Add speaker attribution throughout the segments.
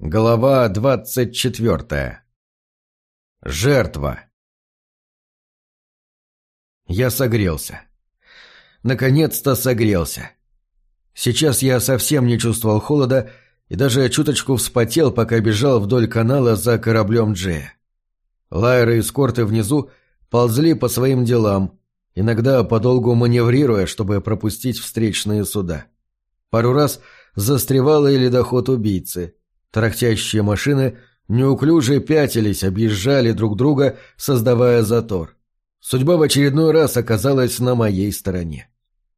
Speaker 1: Глава двадцать четвертая. Жертва. Я согрелся. Наконец-то согрелся. Сейчас я совсем не чувствовал холода и даже чуточку вспотел, пока бежал вдоль канала за кораблем Джея. Лайеры и скорты внизу ползли по своим делам, иногда подолгу маневрируя, чтобы пропустить встречные суда. Пару раз застревало и ледоход убийцы — Тарахтящие машины неуклюже пятились, объезжали друг друга, создавая затор. Судьба в очередной раз оказалась на моей стороне.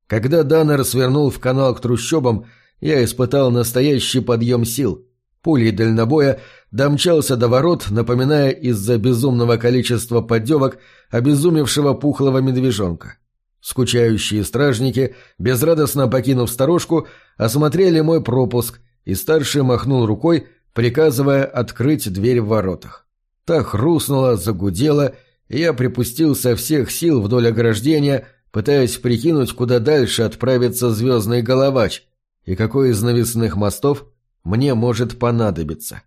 Speaker 1: Когда Даннер свернул в канал к трущобам, я испытал настоящий подъем сил. Пулей дальнобоя домчался до ворот, напоминая из-за безумного количества поддевок обезумевшего пухлого медвежонка. Скучающие стражники, безрадостно покинув сторожку, осмотрели мой пропуск и старший махнул рукой, приказывая открыть дверь в воротах. Та хрустнула, загудела, и я припустил со всех сил вдоль ограждения, пытаясь прикинуть, куда дальше отправится звездный головач и какой из навесных мостов мне может понадобиться.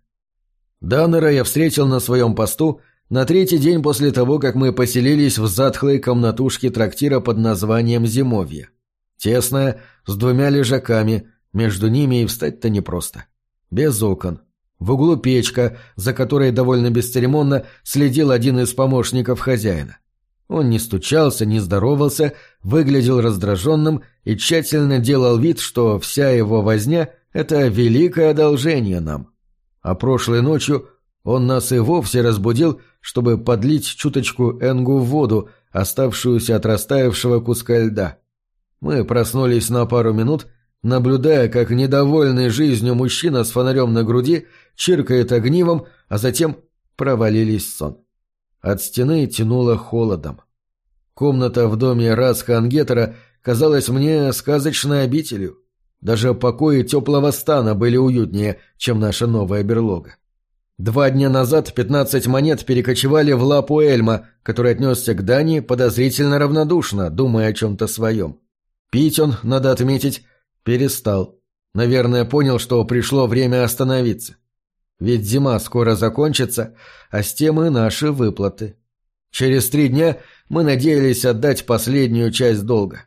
Speaker 1: Даннера я встретил на своем посту на третий день после того, как мы поселились в затхлой комнатушке трактира под названием «Зимовье». Тесная, с двумя лежаками – между ними и встать-то непросто. Без окон. В углу печка, за которой довольно бесцеремонно следил один из помощников хозяина. Он не стучался, не здоровался, выглядел раздраженным и тщательно делал вид, что вся его возня — это великое одолжение нам. А прошлой ночью он нас и вовсе разбудил, чтобы подлить чуточку Энгу в воду, оставшуюся от растаявшего куска льда. Мы проснулись на пару минут наблюдая, как недовольный жизнью мужчина с фонарем на груди чиркает огнивом, а затем провалились сон. От стены тянуло холодом. Комната в доме Расха Ангетера казалась мне сказочной обителью. Даже покои теплого стана были уютнее, чем наша новая берлога. Два дня назад пятнадцать монет перекочевали в лапу Эльма, который отнесся к Дании подозрительно равнодушно, думая о чем-то своем. Пить он, надо отметить, Перестал. Наверное, понял, что пришло время остановиться. Ведь зима скоро закончится, а с тем и наши выплаты. Через три дня мы надеялись отдать последнюю часть долга.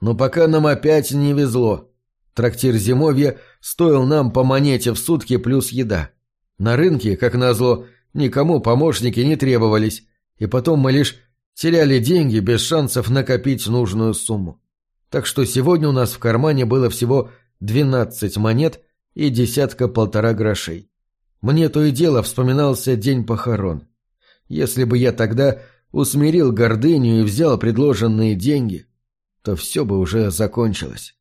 Speaker 1: Но пока нам опять не везло. Трактир зимовья стоил нам по монете в сутки плюс еда. На рынке, как назло, никому помощники не требовались, и потом мы лишь теряли деньги без шансов накопить нужную сумму так что сегодня у нас в кармане было всего двенадцать монет и десятка-полтора грошей. Мне то и дело вспоминался день похорон. Если бы я тогда усмирил гордыню и взял предложенные деньги, то все бы уже закончилось.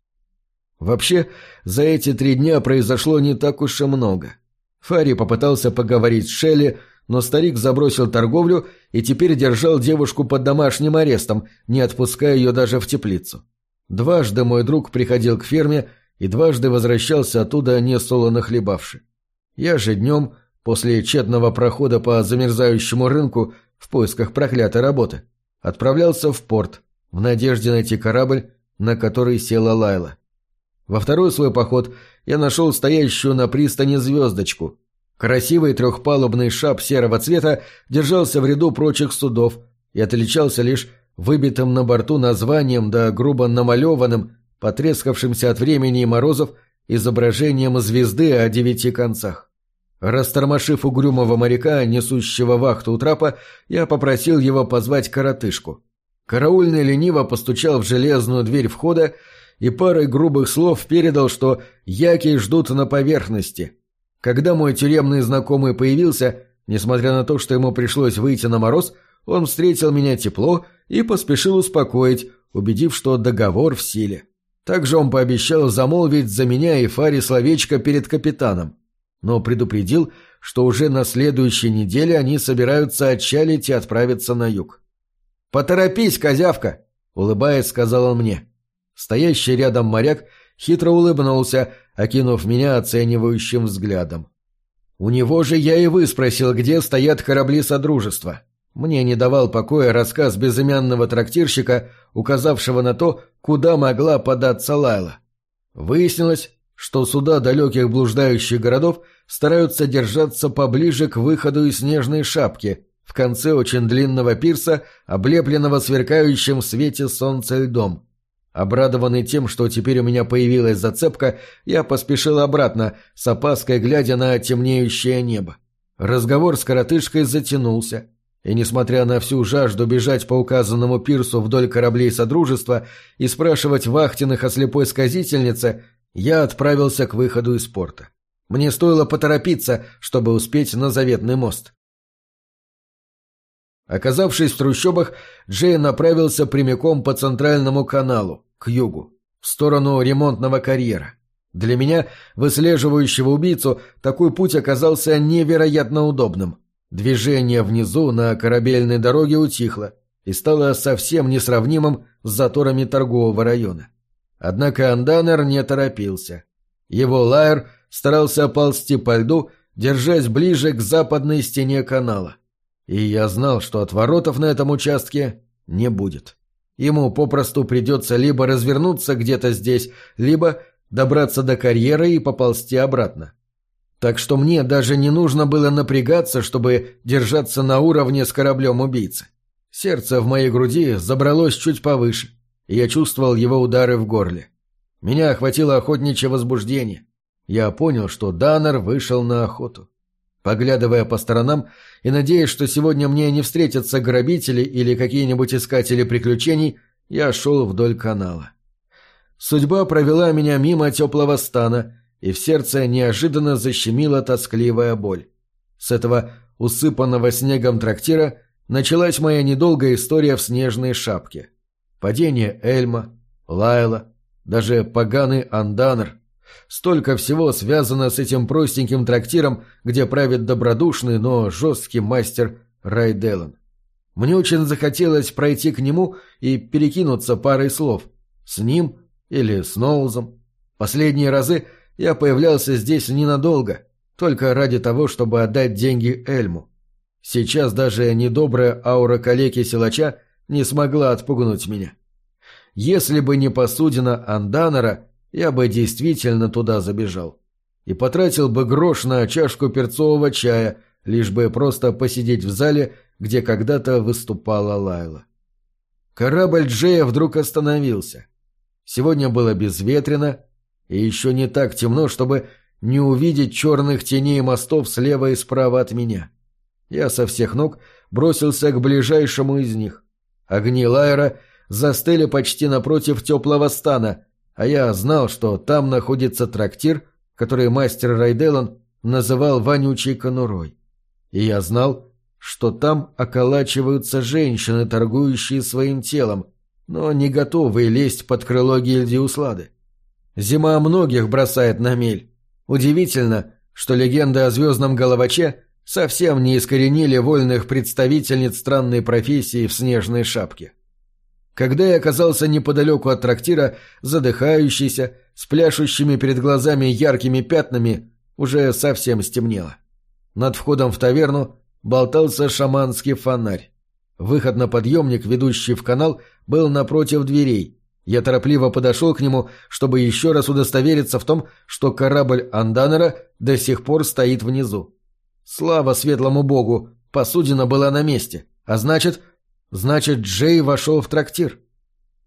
Speaker 1: Вообще, за эти три дня произошло не так уж и много. Фари попытался поговорить с Шелли, но старик забросил торговлю и теперь держал девушку под домашним арестом, не отпуская ее даже в теплицу. Дважды мой друг приходил к ферме и дважды возвращался оттуда несолоно хлебавши. Я же днем, после тщетного прохода по замерзающему рынку в поисках проклятой работы, отправлялся в порт в надежде найти корабль, на который села Лайла. Во второй свой поход я нашел стоящую на пристани звездочку. Красивый трехпалубный шап серого цвета держался в ряду прочих судов и отличался лишь выбитым на борту названием да грубо намалеванным, потрескавшимся от времени и морозов, изображением звезды о девяти концах. Растормошив угрюмого моряка, несущего вахту у трапа, я попросил его позвать коротышку. Караульный лениво постучал в железную дверь входа и парой грубых слов передал, что яки ждут на поверхности. Когда мой тюремный знакомый появился, несмотря на то, что ему пришлось выйти на мороз, он встретил меня тепло и поспешил успокоить, убедив, что договор в силе. Также он пообещал замолвить за меня и Фари словечко перед капитаном, но предупредил, что уже на следующей неделе они собираются отчалить и отправиться на юг. «Поторопись, козявка!» — улыбаясь, сказал он мне. Стоящий рядом моряк хитро улыбнулся, окинув меня оценивающим взглядом. У него же я и выспросил, где стоят корабли Содружества. Мне не давал покоя рассказ безымянного трактирщика, указавшего на то, куда могла податься Лайла. Выяснилось, что суда далеких блуждающих городов стараются держаться поближе к выходу из снежной шапки, в конце очень длинного пирса, облепленного сверкающим в свете солнца льдом. Обрадованный тем, что теперь у меня появилась зацепка, я поспешил обратно, с опаской глядя на темнеющее небо. Разговор с коротышкой затянулся, и, несмотря на всю жажду бежать по указанному пирсу вдоль кораблей Содружества и спрашивать вахтенных о слепой сказительнице, я отправился к выходу из порта. Мне стоило поторопиться, чтобы успеть на заветный мост. Оказавшись в трущобах, Джей направился прямиком по центральному каналу, к югу, в сторону ремонтного карьера. Для меня, выслеживающего убийцу, такой путь оказался невероятно удобным. Движение внизу на корабельной дороге утихло и стало совсем несравнимым с заторами торгового района. Однако Анданер не торопился. Его лайер старался ползти по льду, держась ближе к западной стене канала. И я знал, что отворотов на этом участке не будет. Ему попросту придется либо развернуться где-то здесь, либо добраться до карьера и поползти обратно. Так что мне даже не нужно было напрягаться, чтобы держаться на уровне с кораблем убийцы. Сердце в моей груди забралось чуть повыше, и я чувствовал его удары в горле. Меня охватило охотничье возбуждение. Я понял, что Даннер вышел на охоту. Поглядывая по сторонам и надеясь, что сегодня мне не встретятся грабители или какие-нибудь искатели приключений, я шел вдоль канала. Судьба провела меня мимо теплого стана, и в сердце неожиданно защемила тоскливая боль. С этого усыпанного снегом трактира началась моя недолгая история в снежной шапке. Падение Эльма, Лайла, даже поганый Анданер — Столько всего связано с этим простеньким трактиром, где правит добродушный, но жесткий мастер Райделан. Мне очень захотелось пройти к нему и перекинуться парой слов. С ним или с Ноузом. Последние разы я появлялся здесь ненадолго, только ради того, чтобы отдать деньги Эльму. Сейчас даже недобрая аура калеки-силача не смогла отпугнуть меня. Если бы не посудина Анданера, я бы действительно туда забежал. И потратил бы грош на чашку перцового чая, лишь бы просто посидеть в зале, где когда-то выступала Лайла. Корабль Джея вдруг остановился. Сегодня было безветренно, и еще не так темно, чтобы не увидеть черных теней мостов слева и справа от меня. Я со всех ног бросился к ближайшему из них. Огни Лайера застыли почти напротив теплого стана, а я знал, что там находится трактир, который мастер Райделан называл вонючей конурой. И я знал, что там околачиваются женщины, торгующие своим телом, но не готовые лезть под крыло гильдии Услады. Зима многих бросает на мель. Удивительно, что легенды о звездном головаче совсем не искоренили вольных представительниц странной профессии в снежной шапке. Когда я оказался неподалеку от трактира, задыхающийся, с пляшущими перед глазами яркими пятнами, уже совсем стемнело. Над входом в таверну болтался шаманский фонарь. Выход на подъемник, ведущий в канал, был напротив дверей. Я торопливо подошел к нему, чтобы еще раз удостовериться в том, что корабль Анданера до сих пор стоит внизу. Слава светлому богу, посудина была на месте, а значит, Значит, Джей вошел в трактир.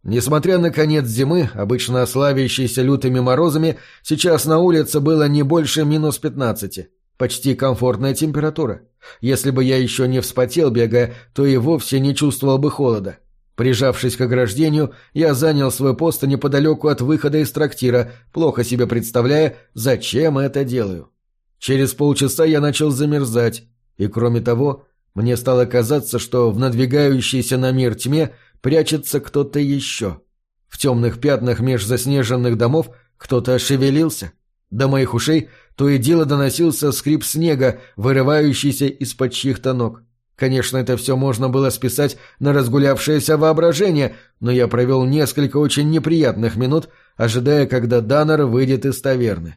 Speaker 1: Несмотря на конец зимы, обычно славящейся лютыми морозами, сейчас на улице было не больше минус пятнадцати. Почти комфортная температура. Если бы я еще не вспотел, бегая, то и вовсе не чувствовал бы холода. Прижавшись к ограждению, я занял свой пост неподалеку от выхода из трактира, плохо себе представляя, зачем это делаю. Через полчаса я начал замерзать, и, кроме того, мне стало казаться, что в надвигающейся на мир тьме прячется кто-то еще. В темных пятнах меж заснеженных домов кто-то шевелился. До моих ушей то и дело доносился скрип снега, вырывающийся из-под чьих-то ног. Конечно, это все можно было списать на разгулявшееся воображение, но я провел несколько очень неприятных минут, ожидая, когда Даннер выйдет из таверны.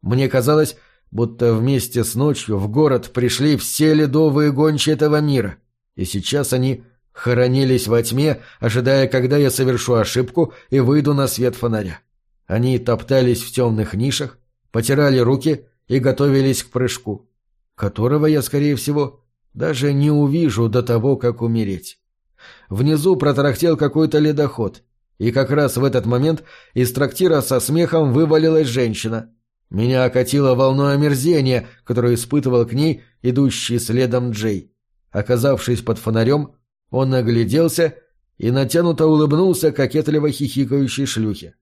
Speaker 1: Мне казалось, будто вместе с ночью в город пришли все ледовые гончие этого мира, и сейчас они хоронились во тьме, ожидая, когда я совершу ошибку и выйду на свет фонаря. Они топтались в темных нишах, потирали руки и готовились к прыжку, которого я, скорее всего, даже не увижу до того, как умереть. Внизу протарахтел какой-то ледоход, и как раз в этот момент из трактира со смехом вывалилась женщина. Меня окатило волной омерзения, которую испытывал к ней идущий следом Джей. Оказавшись под фонарем, он огляделся и натянуто улыбнулся кокетливо хихикающей шлюхе.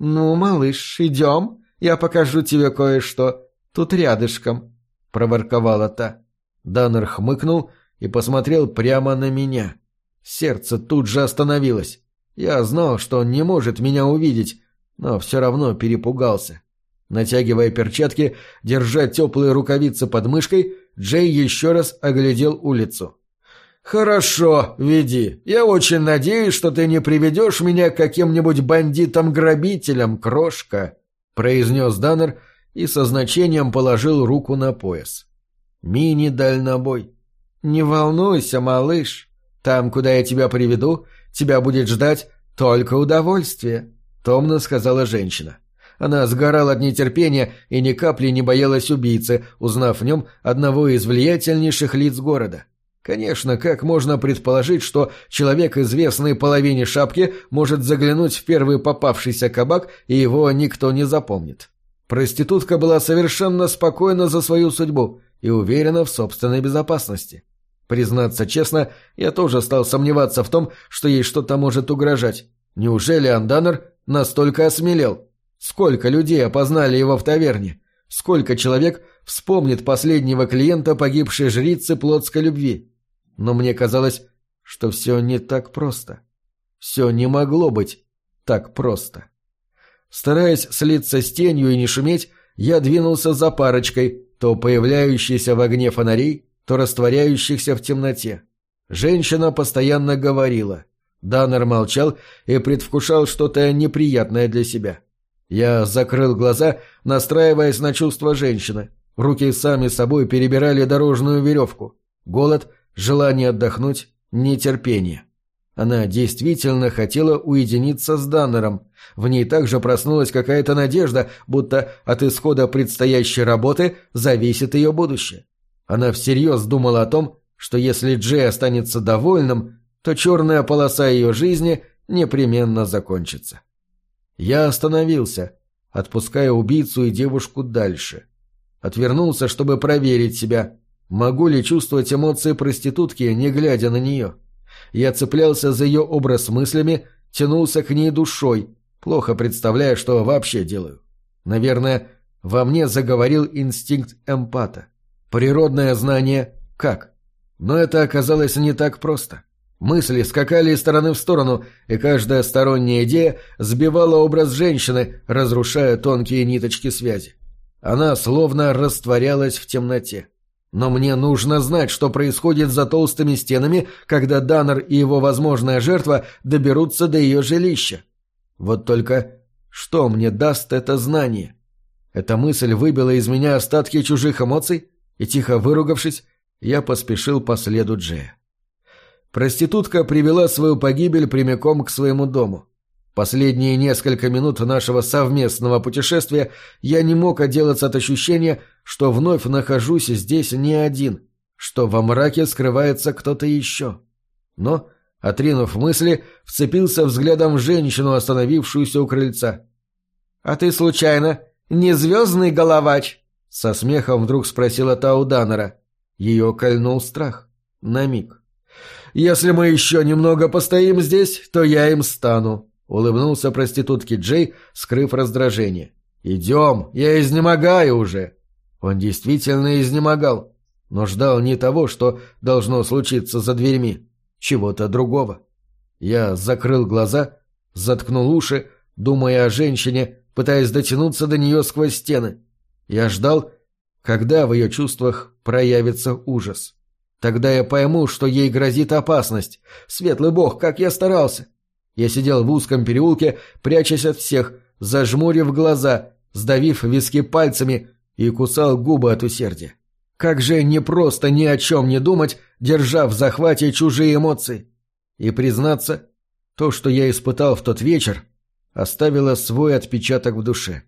Speaker 1: «Ну, малыш, идем, я покажу тебе кое-что. Тут рядышком», — проворковала та. Даннер хмыкнул и посмотрел прямо на меня. Сердце тут же остановилось. Я знал, что он не может меня увидеть, но все равно перепугался. Натягивая перчатки, держа теплые рукавицы под мышкой, Джей еще раз оглядел улицу. «Хорошо, веди. Я очень надеюсь, что ты не приведешь меня к каким-нибудь бандитам-грабителям, крошка», — произнес Даннер и со значением положил руку на пояс. «Мини-дальнобой». «Не волнуйся, малыш. Там, куда я тебя приведу, тебя будет ждать только удовольствие», — томно сказала женщина. Она сгорала от нетерпения и ни капли не боялась убийцы, узнав в нем одного из влиятельнейших лиц города. Конечно, как можно предположить, что человек, известный половине шапки, может заглянуть в первый попавшийся кабак, и его никто не запомнит? Проститутка была совершенно спокойна за свою судьбу и уверена в собственной безопасности. Признаться честно, я тоже стал сомневаться в том, что ей что-то может угрожать. Неужели Анданер настолько осмелел? Сколько людей опознали его в таверне? Сколько человек вспомнит последнего клиента погибшей жрицы плотской любви? Но мне казалось, что все не так просто. Все не могло быть так просто. Стараясь слиться с тенью и не шуметь, я двинулся за парочкой, то появляющейся в огне фонарей, то растворяющихся в темноте. Женщина постоянно говорила. Даннер молчал и предвкушал что-то неприятное для себя. Я закрыл глаза, настраиваясь на чувства женщины. Руки сами собой перебирали дорожную веревку. Голод — желание отдохнуть, нетерпение. Она действительно хотела уединиться с Даннером. В ней также проснулась какая-то надежда, будто от исхода предстоящей работы зависит ее будущее. Она всерьез думала о том, что если Джей останется довольным, то черная полоса ее жизни непременно закончится. Я остановился, отпуская убийцу и девушку дальше. Отвернулся, чтобы проверить себя, Могу ли чувствовать эмоции проститутки, не глядя на нее? Я цеплялся за ее образ мыслями, тянулся к ней душой, плохо представляя, что вообще делаю. Наверное, во мне заговорил инстинкт эмпата. Природное знание «как». Но это оказалось не так просто. Мысли скакали из стороны в сторону, и каждая сторонняя идея сбивала образ женщины, разрушая тонкие ниточки связи. Она словно растворялась в темноте. Но мне нужно знать, что происходит за толстыми стенами, когда Даннер и его возможная жертва доберутся до ее жилища. Вот только что мне даст это знание? Эта мысль выбила из меня остатки чужих эмоций, и, тихо выругавшись, я поспешил по следу Джея. Проститутка привела свою погибель прямиком к своему дому. Последние несколько минут нашего совместного путешествия я не мог отделаться от ощущения, что вновь нахожусь здесь не один, что во мраке скрывается кто-то еще. Но, отринув мысли, вцепился взглядом в женщину, остановившуюся у крыльца. «А ты, случайно, не звездный головач?» — со смехом вдруг спросила та у Даннера. Ее кольнул страх. На миг. «Если мы еще немного постоим здесь, то я им стану», — улыбнулся проститутке Джей, скрыв раздражение. «Идем, я изнемогаю уже!» Он действительно изнемогал, но ждал не того, что должно случиться за дверьми, чего-то другого. Я закрыл глаза, заткнул уши, думая о женщине, пытаясь дотянуться до нее сквозь стены. Я ждал, когда в ее чувствах проявится ужас. Тогда я пойму, что ей грозит опасность. Светлый бог, как я старался! Я сидел в узком переулке, прячась от всех, зажмурив глаза, сдавив виски пальцами и кусал губы от усердия. Как же не просто ни о чем не думать, держа в захвате чужие эмоции. И признаться, то, что я испытал в тот вечер, оставила свой отпечаток в душе.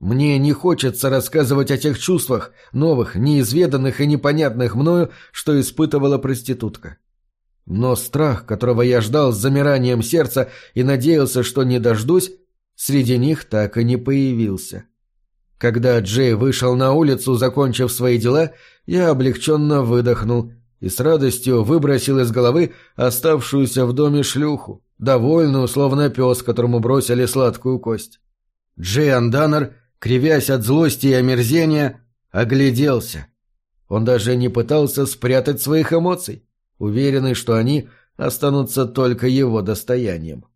Speaker 1: Мне не хочется рассказывать о тех чувствах, новых, неизведанных и непонятных мною, что испытывала проститутка. Но страх, которого я ждал с замиранием сердца и надеялся, что не дождусь, среди них так и не появился. Когда Джей вышел на улицу, закончив свои дела, я облегченно выдохнул и с радостью выбросил из головы оставшуюся в доме шлюху, довольную, словно пес, которому бросили сладкую кость. Джей Анданер, кривясь от злости и омерзения, огляделся. Он даже не пытался спрятать своих эмоций, уверенный, что они останутся только его достоянием.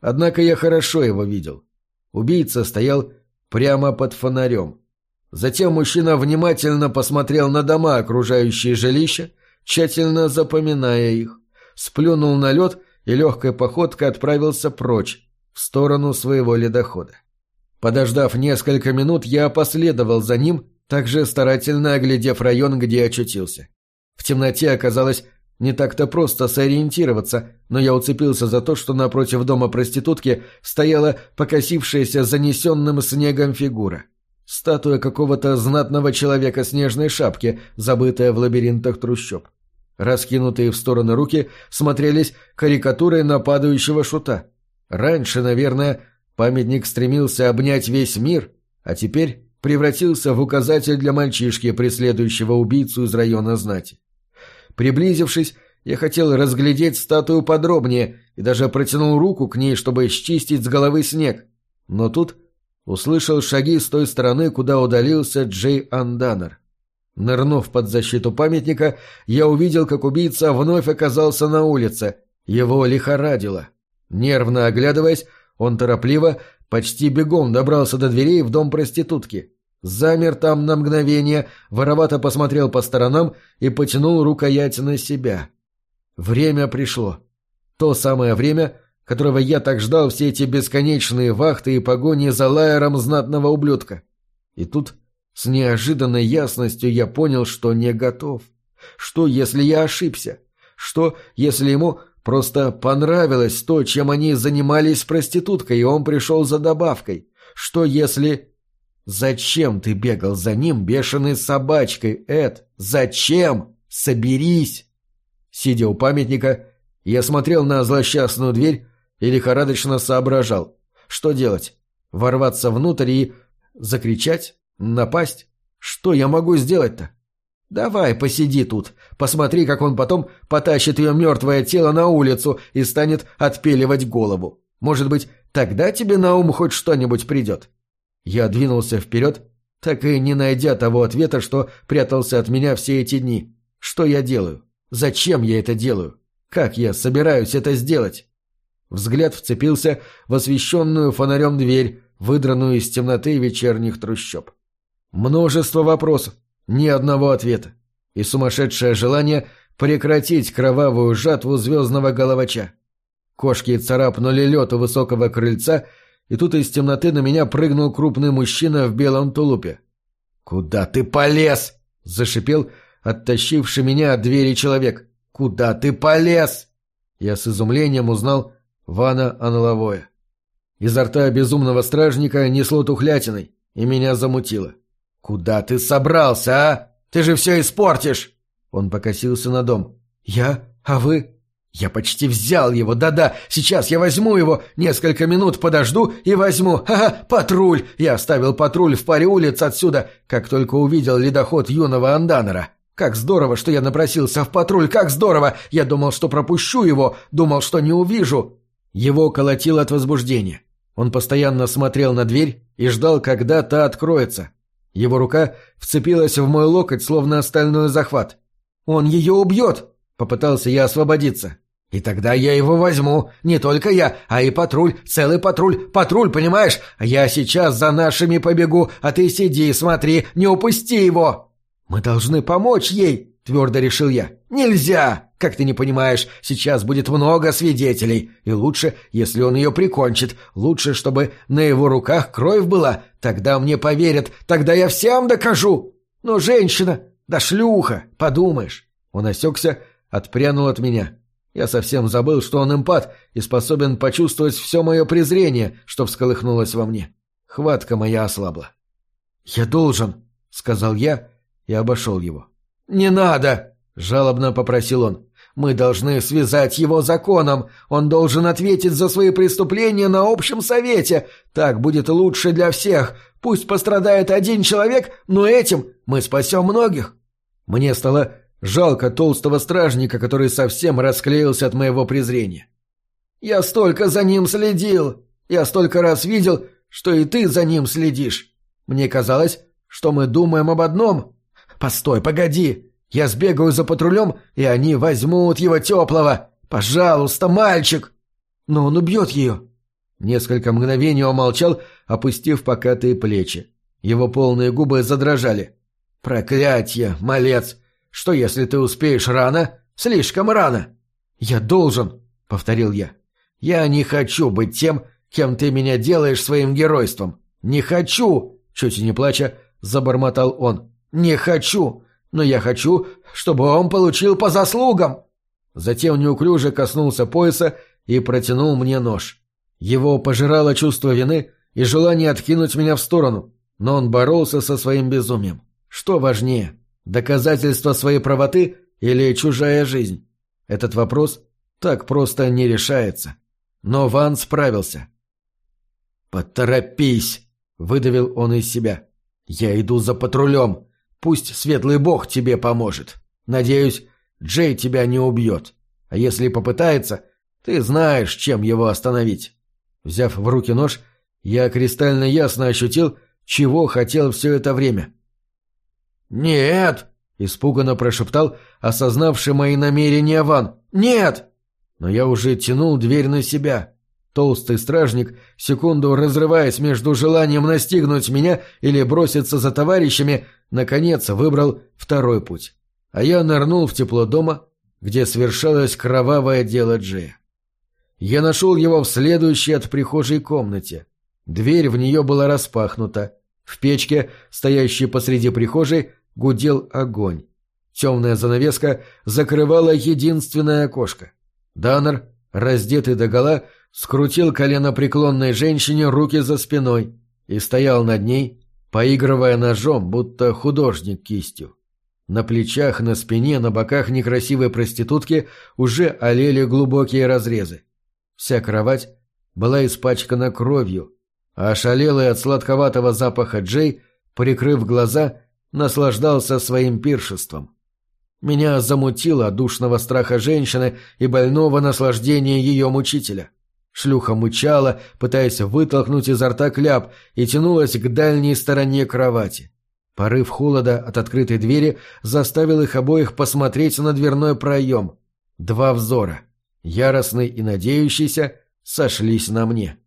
Speaker 1: Однако я хорошо его видел. Убийца стоял прямо под фонарем. Затем мужчина внимательно посмотрел на дома, окружающие жилище, тщательно запоминая их, сплюнул на лед и легкой походкой отправился прочь, в сторону своего ледохода. Подождав несколько минут, я последовал за ним, также старательно оглядев район, где очутился. В темноте оказалось не так-то просто сориентироваться, но я уцепился за то, что напротив дома проститутки стояла покосившаяся занесенным снегом фигура. Статуя какого-то знатного человека снежной шапки, забытая в лабиринтах трущоб. Раскинутые в стороны руки смотрелись карикатурой нападающего шута. Раньше, наверное, памятник стремился обнять весь мир, а теперь превратился в указатель для мальчишки, преследующего убийцу из района знати. Приблизившись, я хотел разглядеть статую подробнее и даже протянул руку к ней, чтобы счистить с головы снег. Но тут услышал шаги с той стороны, куда удалился Джей Анданер. Нырнув под защиту памятника, я увидел, как убийца вновь оказался на улице. Его лихорадило. Нервно оглядываясь, он торопливо, почти бегом добрался до дверей в дом проститутки. Замер там на мгновение, воровато посмотрел по сторонам и потянул рукоять на себя. Время пришло. То самое время, которого я так ждал все эти бесконечные вахты и погони за лайером знатного ублюдка. И тут с неожиданной ясностью я понял, что не готов. Что, если я ошибся? Что, если ему просто понравилось то, чем они занимались с проституткой, и он пришел за добавкой? Что, если... Зачем ты бегал за ним, бешеной собачкой, Эд? Зачем? Соберись! Сидя у памятника, я смотрел на злосчастную дверь и лихорадочно соображал. Что делать? Ворваться внутрь и... закричать? Напасть? Что я могу сделать-то? Давай, посиди тут. Посмотри, как он потом потащит ее мертвое тело на улицу и станет отпеливать голову. Может быть, тогда тебе на ум хоть что-нибудь придет. Я двинулся вперед, так и не найдя того ответа, что прятался от меня все эти дни. Что я делаю? Зачем я это делаю? Как я собираюсь это сделать? Взгляд вцепился в освещенную фонарем дверь, выдранную из темноты вечерних трущоб. Множество вопросов, ни одного ответа. И сумасшедшее желание прекратить кровавую жатву звездного головача. Кошки царапнули лед у высокого крыльца — и тут из темноты на меня прыгнул крупный мужчина в белом тулупе. «Куда ты полез?» — зашипел, оттащивший меня от двери человек. «Куда ты полез?» Я с изумлением узнал Вана Аналовое. Изо рта безумного стражника несло тухлятиной, и меня замутило. «Куда ты собрался, а? Ты же все испортишь!» Он покосился на дом. «Я? А вы?» «Я почти взял его, да-да, сейчас я возьму его, несколько минут подожду и возьму. Ха-ха, патруль! Я оставил патруль в паре улиц отсюда, как только увидел ледоход юного Анданера. Как здорово, что я напросился в патруль, как здорово! Я думал, что пропущу его, думал, что не увижу». Его колотил от возбуждения. Он постоянно смотрел на дверь и ждал, когда та откроется. Его рука вцепилась в мой локоть, словно стальной захват. «Он ее убьет!» — попытался я освободиться. И тогда я его возьму. Не только я, а и патруль, целый патруль. Патруль, понимаешь? Я сейчас за нашими побегу, а ты сиди и смотри, не упусти его. Мы должны помочь ей, твердо решил я. Нельзя! Как ты не понимаешь, сейчас будет много свидетелей. И лучше, если он ее прикончит. Лучше, чтобы на его руках кровь была. Тогда мне поверят. Тогда я всем докажу. Но женщина, да шлюха, подумаешь. Он осекся, отпрянул от меня. Я совсем забыл, что он эмпат и способен почувствовать все мое презрение, что всколыхнулось во мне. Хватка моя ослабла. «Я должен», — сказал я и обошел его. «Не надо!» — жалобно попросил он. «Мы должны связать его законом. Он должен ответить за свои преступления на общем совете. Так будет лучше для всех. Пусть пострадает один человек, но этим мы спасем многих». Мне стало жалко толстого стражника, который совсем расклеился от моего презрения. «Я столько за ним следил. Я столько раз видел, что и ты за ним следишь. Мне казалось, что мы думаем об одном. Постой, погоди. Я сбегаю за патрулем, и они возьмут его теплого. Пожалуйста, мальчик. Но он убьет ее. Несколько мгновений он молчал, опустив покатые плечи. Его полные губы задрожали. «Проклятье, малец! Что, если ты успеешь рано? Слишком рано!» «Я должен», — повторил я. «Я не хочу быть тем, кем ты меня делаешь своим геройством. Не хочу!» — чуть не плача, забормотал он. «Не хочу! Но я хочу, чтобы он получил по заслугам!» Затем неуклюже коснулся пояса и протянул мне нож. Его пожирало чувство вины и желание откинуть меня в сторону, но он боролся со своим безумием. Что важнее, доказательство своей правоты или чужая жизнь? Этот вопрос так просто не решается. Но Ван справился. «Поторопись!» — выдавил он из себя. «Я иду за патрулем. Пусть светлый бог тебе поможет. Надеюсь, Джей тебя не убьет. А если попытается, ты знаешь, чем его остановить». Взяв в руки нож, я кристально ясно ощутил, чего хотел все это время. «Нет!» — испуганно прошептал, осознавший мои намерения Ван. «Нет!» Но я уже тянул дверь на себя. Толстый стражник, секунду разрываясь между желанием настигнуть меня или броситься за товарищами, наконец выбрал второй путь. А я нырнул в тепло дома, где свершалось кровавое дело Джея. Я нашел его в следующей от прихожей комнате. Дверь в нее была распахнута. В печке, стоящей посреди прихожей, гудел огонь. Темная занавеска закрывала единственное окошко. Даннер, раздетый догола, скрутил колено преклонной женщине руки за спиной и стоял над ней, поигрывая ножом, будто художник кистью. На плечах, на спине, на боках некрасивой проститутки уже олели глубокие разрезы. Вся кровать была испачкана кровью, а ошалелый от сладковатого запаха Джей, прикрыв глаза, наслаждался своим пиршеством. Меня замутило душного страха женщины и больного наслаждения ее мучителя. Шлюха мычала, пытаясь вытолкнуть изо рта кляп, и тянулась к дальней стороне кровати. Порыв холода от открытой двери заставил их обоих посмотреть на дверной проем. Два взора, яростный и надеющийся, сошлись на мне.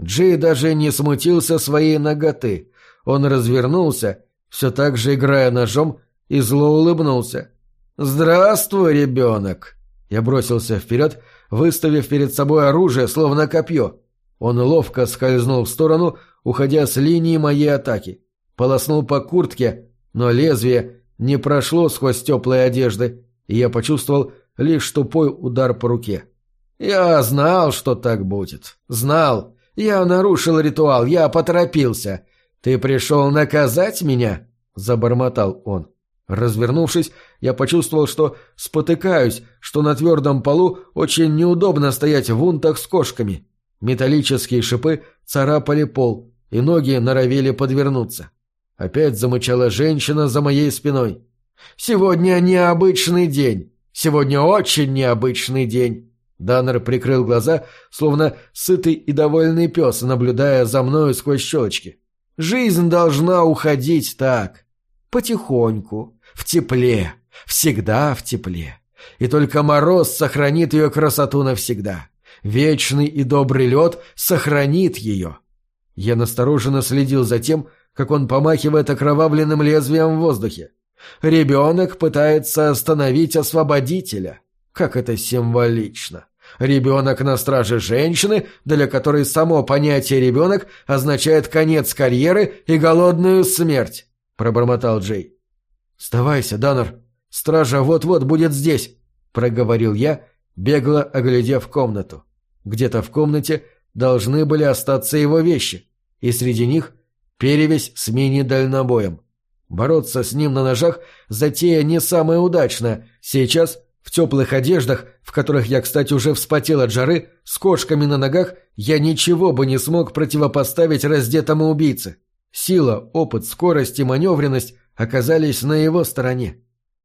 Speaker 1: Джей даже не смутился своей ноготы. Он развернулся, все так же играя ножом, и зло улыбнулся. «Здравствуй, ребенок!» Я бросился вперед, выставив перед собой оружие, словно копье. Он ловко скользнул в сторону, уходя с линии моей атаки. Полоснул по куртке, но лезвие не прошло сквозь теплые одежды, и я почувствовал лишь тупой удар по руке. «Я знал, что так будет. Знал. Я нарушил ритуал, я поторопился. Ты пришел наказать меня?» — забормотал он. Развернувшись, я почувствовал, что спотыкаюсь, что на твердом полу очень неудобно стоять в унтах с кошками. Металлические шипы царапали пол, и ноги норовили подвернуться. Опять замычала женщина за моей спиной. «Сегодня необычный день. Сегодня очень необычный день». Даннер прикрыл глаза, словно сытый и довольный пес, наблюдая за мною сквозь щелочки. «Жизнь должна уходить так. Потихоньку, в тепле, всегда в тепле. И только мороз сохранит ее красоту навсегда. Вечный и добрый лед сохранит ее». Я настороженно следил за тем, как он помахивает окровавленным лезвием в воздухе. Ребенок пытается остановить освободителя. Как это символично. Ребенок на страже женщины, для которой само понятие «ребенок» означает конец карьеры и голодную смерть, — пробормотал Джей. «Сдавайся, Даннер. Стража вот-вот будет здесь», — проговорил я бегло оглядев комнату. Где-то в комнате должны были остаться его вещи, и среди них перевесь с мини-дальнобоем. Бороться с ним на ножах затея не самая удачная. Сейчас, в теплых одеждах, в которых я, кстати, уже вспотел от жары, с кошками на ногах, я ничего бы не смог противопоставить раздетому убийце. Сила, опыт, скорость и маневренность оказались на его стороне.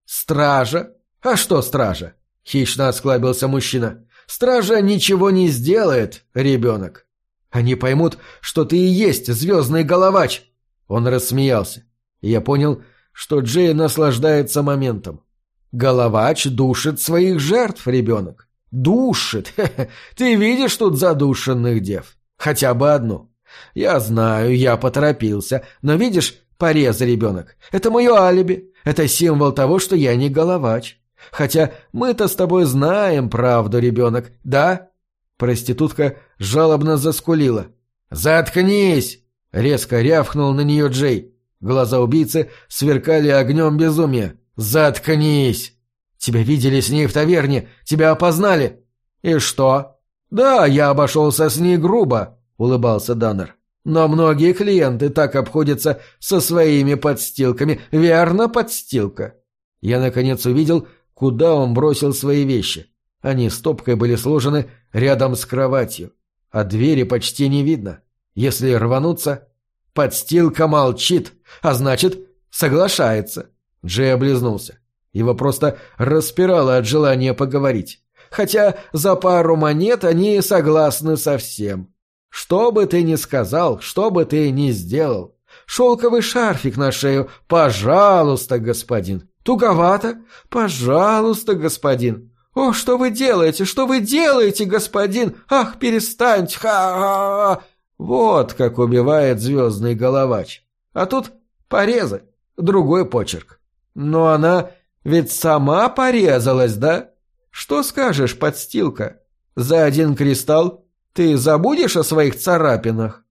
Speaker 1: «Стража? А что стража?» — хищно осклабился мужчина. «Стража ничего не сделает, ребенок. Они поймут, что ты и есть звездный головач!» Он рассмеялся. И я понял, что Джей наслаждается моментом. «Головач душит своих жертв, ребенок. Душит! Ты видишь тут задушенных дев? Хотя бы одну. «Я знаю, я поторопился, но видишь, порезы, ребенок, это мое алиби, это символ того, что я не головач. Хотя мы-то с тобой знаем правду, ребенок, да?» Проститутка жалобно заскулила. «Заткнись!» — резко рявкнул на нее Джей. Глаза убийцы сверкали огнем безумия. «Заткнись!» «Тебя видели с ней в таверне, тебя опознали!» «И что?» «Да, я обошелся с ней грубо, улыбался Даннер. Но многие клиенты так обходятся со своими подстилками. Верно, подстилка? Я, наконец, увидел, куда он бросил свои вещи. Они стопкой были сложены рядом с кроватью. А двери почти не видно. Если рвануться... Подстилка молчит, а значит, соглашается. Джей облизнулся. Его просто распирало от желания поговорить. Хотя за пару монет они согласны совсем. Что бы ты ни сказал, что бы ты ни сделал. Шелковый шарфик на шею. Пожалуйста, господин. Туговато? Пожалуйста, господин. О, что вы делаете? Что вы делаете, господин? Ах, перестаньте! Ха-ха-ха! Вот как убивает звездный головач. А тут порезы. Другой почерк. Но она ведь сама порезалась, да? Что скажешь, подстилка? За один кристалл ты забудешь о своих царапинах?»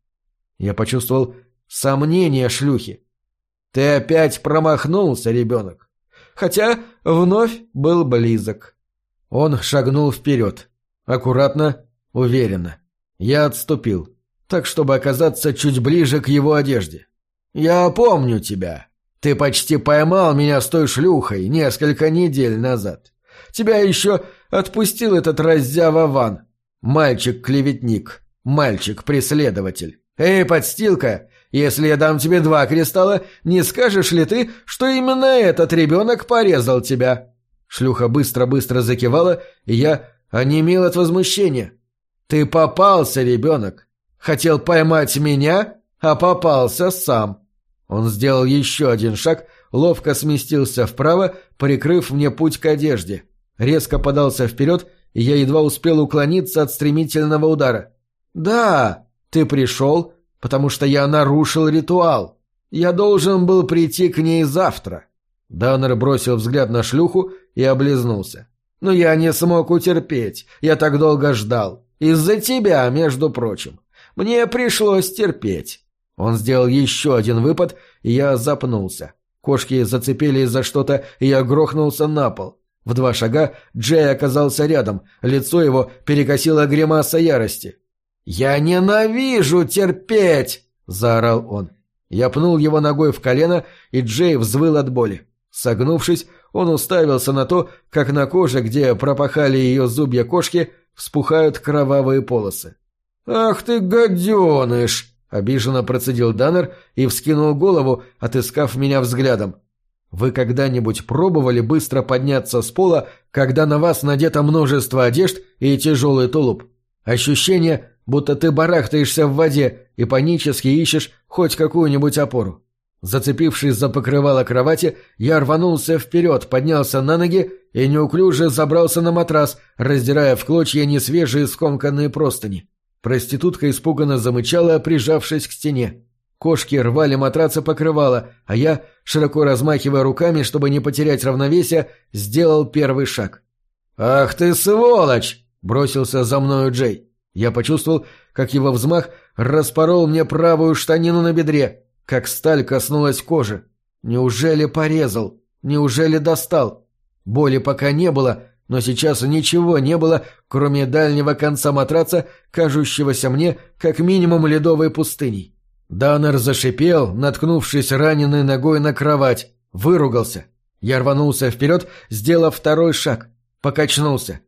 Speaker 1: Я почувствовал сомнение шлюхи. «Ты опять промахнулся, ребенок. Хотя вновь был близок». Он шагнул вперед. Аккуратно, уверенно. Я отступил, так, чтобы оказаться чуть ближе к его одежде. «Я помню тебя. Ты почти поймал меня с той шлюхой несколько недель назад. Тебя еще отпустил этот раззява Ван. Мальчик-клеветник. Мальчик-преследователь. Эй, подстилка, если я дам тебе два кристалла, не скажешь ли ты, что именно этот ребенок порезал тебя?» Шлюха быстро-быстро закивала, и я онемел от возмущения. «Ты попался, ребенок. Хотел поймать меня, а попался сам». Он сделал еще один шаг, ловко сместился вправо, прикрыв мне путь к одежде. Резко подался вперед и я едва успел уклониться от стремительного удара. «Да, ты пришел, потому что я нарушил ритуал. Я должен был прийти к ней завтра». Даннер бросил взгляд на шлюху и облизнулся. «Но я не смог утерпеть. Я так долго ждал. Из-за тебя, между прочим. Мне пришлось терпеть». Он сделал еще один выпад, и я запнулся. Кошки зацепились за что-то, и я грохнулся на пол. В два шага Джей оказался рядом, лицо его перекосило гримаса ярости. «Я ненавижу терпеть!» – заорал он. Я пнул его ногой в колено, и Джей взвыл от боли. Согнувшись, он уставился на то, как на коже, где пропахали ее зубья кошки, вспухают кровавые полосы. «Ах ты, гаденыш!» — обиженно процедил Даннер и вскинул голову, отыскав меня взглядом. Вы когда-нибудь пробовали быстро подняться с пола, когда на вас надето множество одежд и тяжелый тулуп? Ощущение, будто ты барахтаешься в воде и панически ищешь хоть какую-нибудь опору. Зацепившись за покрывало кровати, я рванулся вперед, поднялся на ноги и неуклюже забрался на матрас, раздирая в клочья несвежие скомканные простыни. Проститутка испуганно замычала, прижавшись к стене. Кошки рвали матрацы покрывала, а я, широко размахивая руками, чтобы не потерять равновесие, сделал первый шаг. «Ах ты сволочь!» — бросился за мною Джей. Я почувствовал, как его взмах распорол мне правую штанину на бедре, как сталь коснулась кожи. Неужели порезал? Неужели достал? Боли пока не было, но сейчас ничего не было, кроме дальнего конца матраца, кажущегося мне как минимум ледовой пустыней. Даннер зашипел, наткнувшись раненой ногой на кровать, выругался. Я рванулся вперед, сделав второй шаг, покачнулся.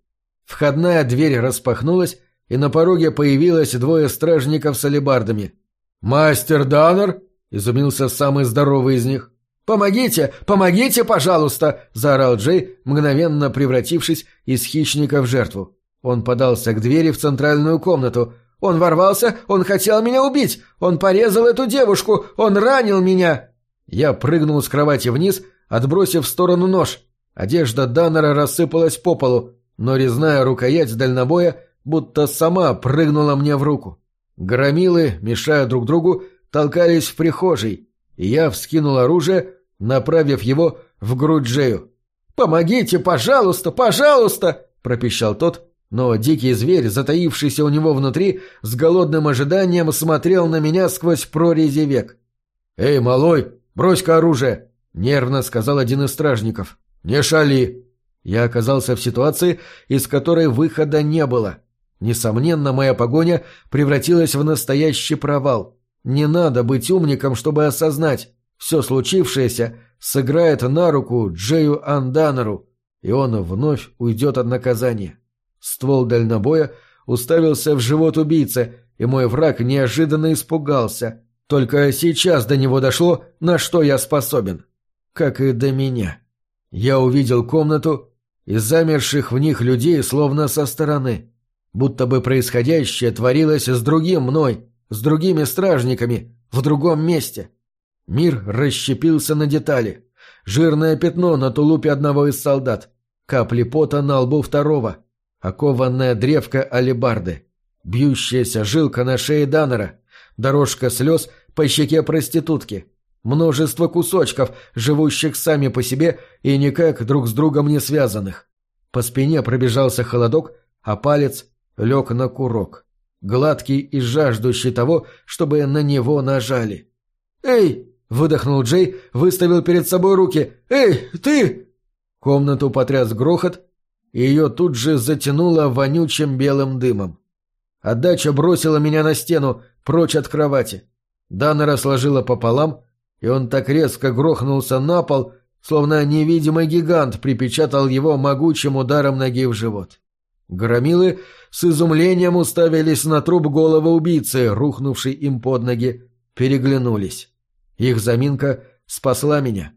Speaker 1: Входная дверь распахнулась, и на пороге появилось двое стражников с алебардами. «Мастер Даннер?» — изумился самый здоровый из них. «Помогите! Помогите, пожалуйста!» — заорал Джей, мгновенно превратившись из хищника в жертву. Он подался к двери в центральную комнату. «Он ворвался! Он хотел меня убить! Он порезал эту девушку! Он ранил меня!» Я прыгнул с кровати вниз, отбросив в сторону нож. Одежда Даннера рассыпалась по полу, но резная рукоять дальнобоя будто сама прыгнула мне в руку. Громилы, мешая друг другу, толкались в прихожей, и я вскинул оружие, направив его в грудь Джею. «Помогите, пожалуйста, пожалуйста!» — пропищал тот, но дикий зверь, затаившийся у него внутри, с голодным ожиданием смотрел на меня сквозь прорези век. «Эй, малой, брось-ка оружие!» — нервно сказал один из стражников. «Не шали!» Я оказался в ситуации, из которой выхода не было. Несомненно, моя погоня превратилась в настоящий провал. Не надо быть умником, чтобы осознать. Все случившееся сыграет на руку Джею Анданеру, и он вновь уйдет от наказания. Ствол дальнобоя уставился в живот убийцы, и мой враг неожиданно испугался. Только сейчас до него дошло, на что я способен. Как и до меня. Я увидел комнату и замерших в них людей словно со стороны. Будто бы происходящее творилось с другим мной, с другими стражниками, в другом месте. Мир расщепился на детали. Жирное пятно на тулупе одного из солдат, капли пота на лбу второго, окованная древка алебарды, бьющаяся жилка на шее Даннера, дорожка слез по щеке проститутки, множество кусочков, живущих сами по себе и никак друг с другом не связанных. По спине пробежался холодок, а палец лег на курок, гладкий и жаждущий того, чтобы на него нажали. «Эй!» — выдохнул Джей, выставил перед собой руки. «Эй, ты!» Комнату потряс грохот, и ее тут же затянуло вонючим белым дымом. Отдача бросила меня на стену, прочь от кровати. Даннера сложила пополам, и он так резко грохнулся на пол, словно невидимый гигант припечатал его могучим ударом ноги в живот. Громилы с изумлением уставились на труп головы убийцы, рухнувший им под ноги, переглянулись. Их заминка спасла меня.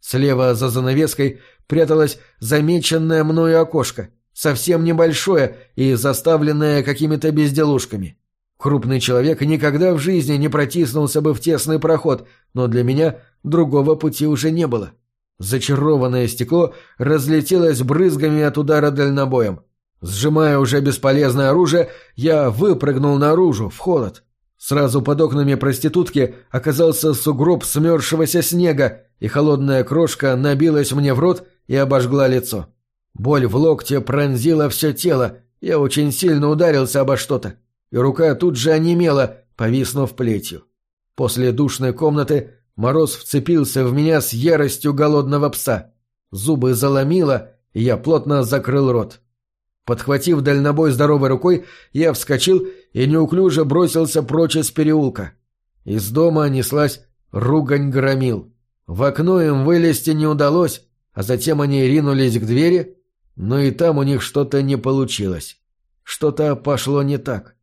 Speaker 1: Слева за занавеской пряталось замеченное мною окошко, совсем небольшое и заставленное какими-то безделушками. Крупный человек никогда в жизни не протиснулся бы в тесный проход, но для меня другого пути уже не было. Зачарованное стекло разлетелось брызгами от удара дальнобоем. Сжимая уже бесполезное оружие, я выпрыгнул наружу, в холод. Сразу под окнами проститутки оказался сугроб смерзшегося снега, и холодная крошка набилась мне в рот и обожгла лицо. Боль в локте пронзила все тело, я очень сильно ударился обо что-то, и рука тут же онемела, повиснув плетью. После душной комнаты мороз вцепился в меня с яростью голодного пса. Зубы заломило, и я плотно закрыл рот. Подхватив дальнобой здоровой рукой, я вскочил и неуклюже бросился прочь из переулка. Из дома неслась ругань громил. В окно им вылезти не удалось, а затем они ринулись к двери, но и там у них что-то не получилось. Что-то пошло не так.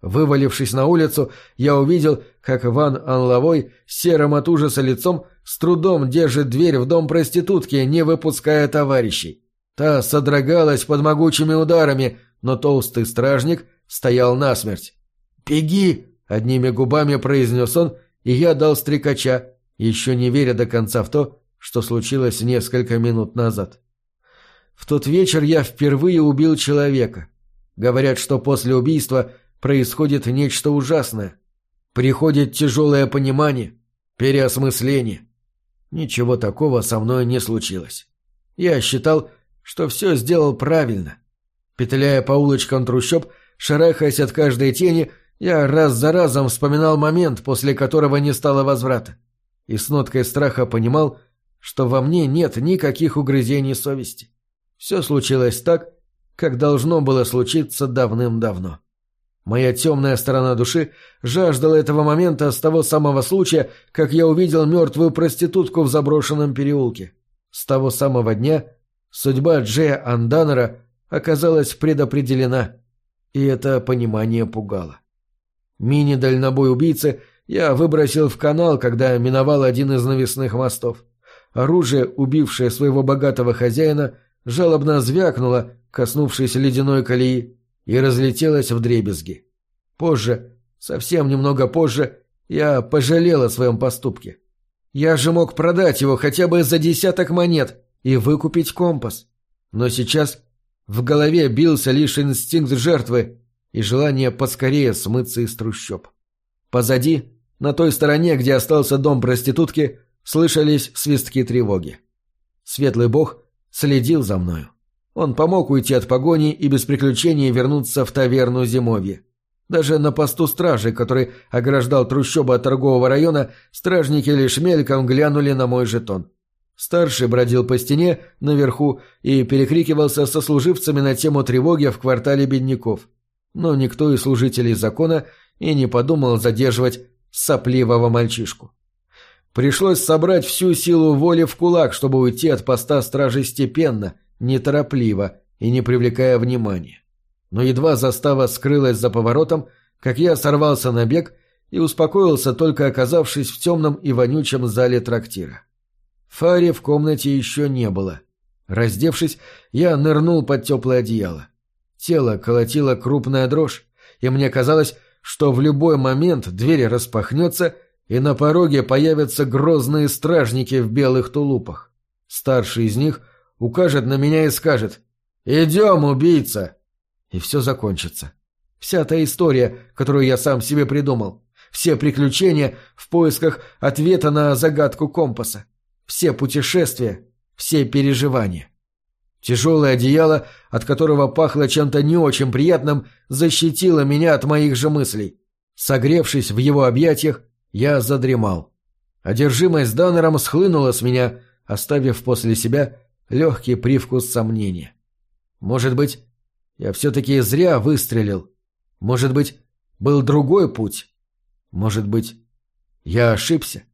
Speaker 1: Вывалившись на улицу, я увидел, как Ван Анловой серым от ужаса лицом с трудом держит дверь в дом проститутки, не выпуская товарищей. Та содрогалась под могучими ударами, но толстый стражник стоял насмерть. «Беги!» — одними губами произнес он, и я дал стрекача, еще не веря до конца в то, что случилось несколько минут назад. В тот вечер я впервые убил человека. Говорят, что после убийства происходит нечто ужасное. Приходит тяжелое понимание, переосмысление. Ничего такого со мной не случилось. Я считал, что все сделал правильно. Петляя по улочкам трущоб, шарахаясь от каждой тени, я раз за разом вспоминал момент, после которого не стало возврата. И с ноткой страха понимал, что во мне нет никаких угрызений совести. Все случилось так, как должно было случиться давным-давно. Моя темная сторона души жаждала этого момента с того самого случая, как я увидел мертвую проститутку в заброшенном переулке. С того самого дня судьба Джея Анданера оказалась предопределена, и это понимание пугало. Мини-дальнобой убийцы я выбросил в канал, когда миновал один из навесных мостов. Оружие, убившее своего богатого хозяина, жалобно звякнуло, коснувшись ледяной колеи, и разлетелось в дребезги. Позже, совсем немного позже, я пожалел о своем поступке. Я же мог продать его хотя бы за десяток монет и выкупить компас. Но сейчас в голове бился лишь инстинкт жертвы и желание поскорее смыться из трущоб. Позади, на той стороне, где остался дом проститутки, слышались свистки тревоги. Светлый бог следил за мною. Он помог уйти от погони и без приключений вернуться в таверну зимовье. Даже на посту стражи, который ограждал трущобы от торгового района, стражники лишь мельком глянули на мой жетон. Старший бродил по стене наверху и перекрикивался со служивцами на тему тревоги в квартале бедняков. Но никто из служителей закона и не подумал задерживать сопливого мальчишку. Пришлось собрать всю силу воли в кулак, чтобы уйти от поста стражи степенно, неторопливо и не привлекая внимания. Но едва застава скрылась за поворотом, как я сорвался на бег и успокоился, только оказавшись в темном и вонючем зале трактира. Фари в комнате еще не было. Раздевшись, я нырнул под теплое одеяло. Тело колотило крупная дрожь, и мне казалось, что в любой момент дверь распахнется, и на пороге появятся грозные стражники в белых тулупах. Старший из них укажет на меня и скажет «Идем, убийца!» И все закончится. Вся та история, которую я сам себе придумал. Все приключения в поисках ответа на загадку компаса. Все путешествия, все переживания. Тяжелое одеяло, от которого пахло чем-то не очень приятным, защитило меня от моих же мыслей. Согревшись в его объятиях, я задремал. Одержимость Даннером схлынула с меня, оставив после себя легкий привкус сомнения. Может быть, я все-таки зря выстрелил. Может быть, был другой путь. Может быть, я ошибся.